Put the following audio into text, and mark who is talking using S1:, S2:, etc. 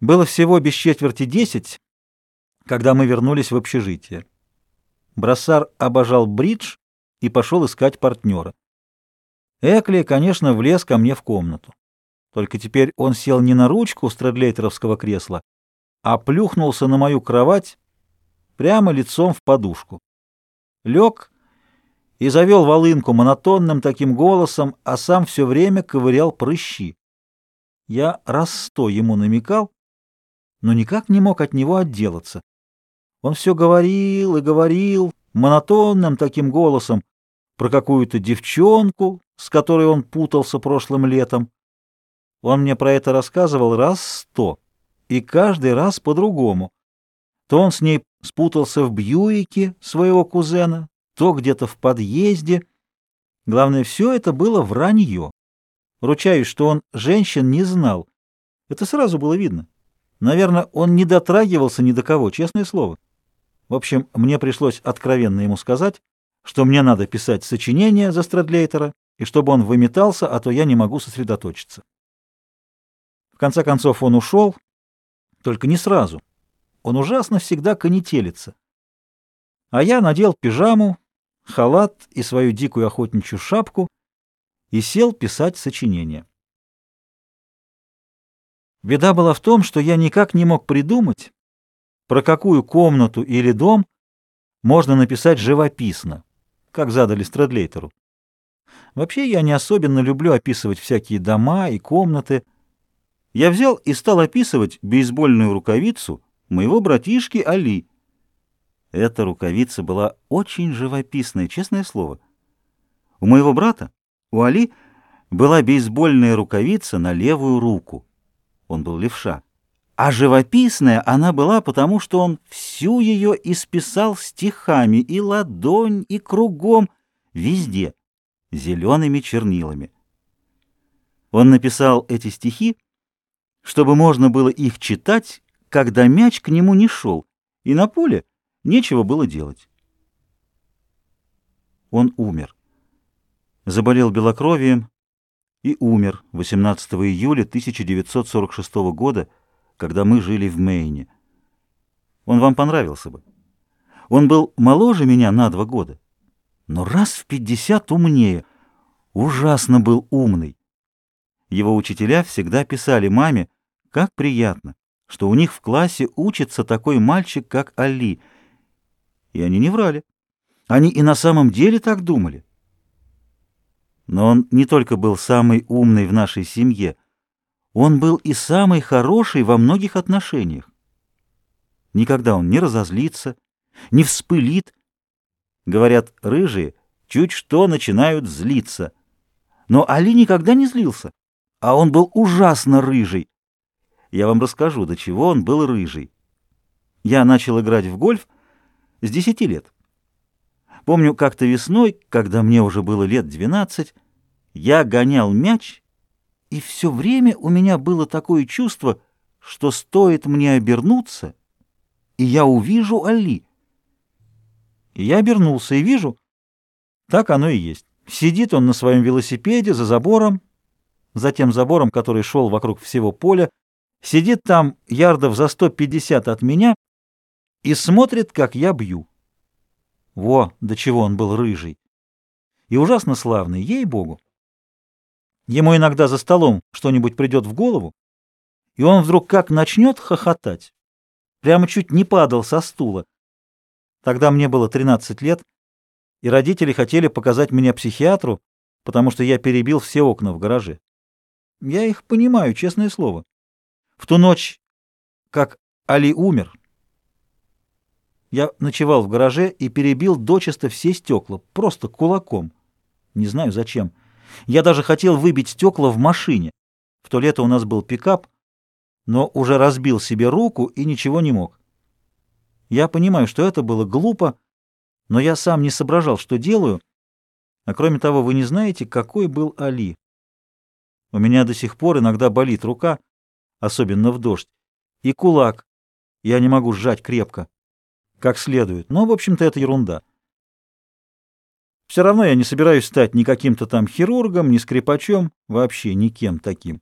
S1: Было всего без четверти десять, когда мы вернулись в общежитие. Броссар обожал бридж и пошел искать партнера. Экли, конечно, влез ко мне в комнату. Только теперь он сел не на ручку страдлейтеровского кресла, а плюхнулся на мою кровать прямо лицом в подушку. Лег и завел волынку монотонным таким голосом, а сам все время ковырял прыщи. Я раз сто ему намекал, но никак не мог от него отделаться. Он все говорил и говорил монотонным таким голосом про какую-то девчонку, с которой он путался прошлым летом. Он мне про это рассказывал раз сто, и каждый раз по-другому. То он с ней спутался в Бьюике своего кузена, то где-то в подъезде. Главное, все это было вранье. Ручаюсь, что он женщин не знал. Это сразу было видно. Наверное, он не дотрагивался ни до кого, честное слово. В общем, мне пришлось откровенно ему сказать, что мне надо писать сочинение за Страдлейтера, и чтобы он выметался, а то я не могу сосредоточиться. В конце концов он ушел, только не сразу. Он ужасно всегда конетелится. А я надел пижаму, халат и свою дикую охотничью шапку и сел писать сочинение. Беда была в том, что я никак не мог придумать, про какую комнату или дом можно написать живописно, как задали Страдлейтеру. Вообще я не особенно люблю описывать всякие дома и комнаты. Я взял и стал описывать бейсбольную рукавицу моего братишки Али. Эта рукавица была очень живописная, честное слово. У моего брата, у Али, была бейсбольная рукавица на левую руку. Он был левша. А живописная она была, потому что он всю ее исписал стихами, и ладонь, и кругом, везде, зелеными чернилами. Он написал эти стихи, чтобы можно было их читать, когда мяч к нему не шел, и на поле нечего было делать. Он умер. Заболел белокровием и умер 18 июля 1946 года, когда мы жили в Мейне. Он вам понравился бы. Он был моложе меня на два года, но раз в пятьдесят умнее. Ужасно был умный. Его учителя всегда писали маме, как приятно, что у них в классе учится такой мальчик, как Али. И они не врали. Они и на самом деле так думали. Но он не только был самый умный в нашей семье, он был и самый хороший во многих отношениях. Никогда он не разозлится, не вспылит. Говорят, рыжие чуть что начинают злиться. Но Али никогда не злился, а он был ужасно рыжий. Я вам расскажу, до чего он был рыжий. Я начал играть в гольф с десяти лет. Помню, как-то весной, когда мне уже было лет двенадцать, я гонял мяч и все время у меня было такое чувство, что стоит мне обернуться, и я увижу Али. И я обернулся и вижу, так оно и есть. Сидит он на своем велосипеде за забором, за тем забором, который шел вокруг всего поля, сидит там ярдов за 150 от меня и смотрит, как я бью. Во, до чего он был рыжий. И ужасно славный, ей-богу. Ему иногда за столом что-нибудь придет в голову, и он вдруг как начнет хохотать. Прямо чуть не падал со стула. Тогда мне было 13 лет, и родители хотели показать меня психиатру, потому что я перебил все окна в гараже. Я их понимаю, честное слово. В ту ночь, как Али умер, я ночевал в гараже и перебил дочисто все стекла, просто кулаком. Не знаю зачем. Я даже хотел выбить стекла в машине. В то лето у нас был пикап, но уже разбил себе руку и ничего не мог. Я понимаю, что это было глупо, но я сам не соображал, что делаю. А кроме того, вы не знаете, какой был Али. У меня до сих пор иногда болит рука, особенно в дождь, и кулак. Я не могу сжать крепко, как следует. Но, в общем-то, это ерунда. Все равно я не собираюсь стать ни каким-то там хирургом, ни скрипачом, вообще никем таким.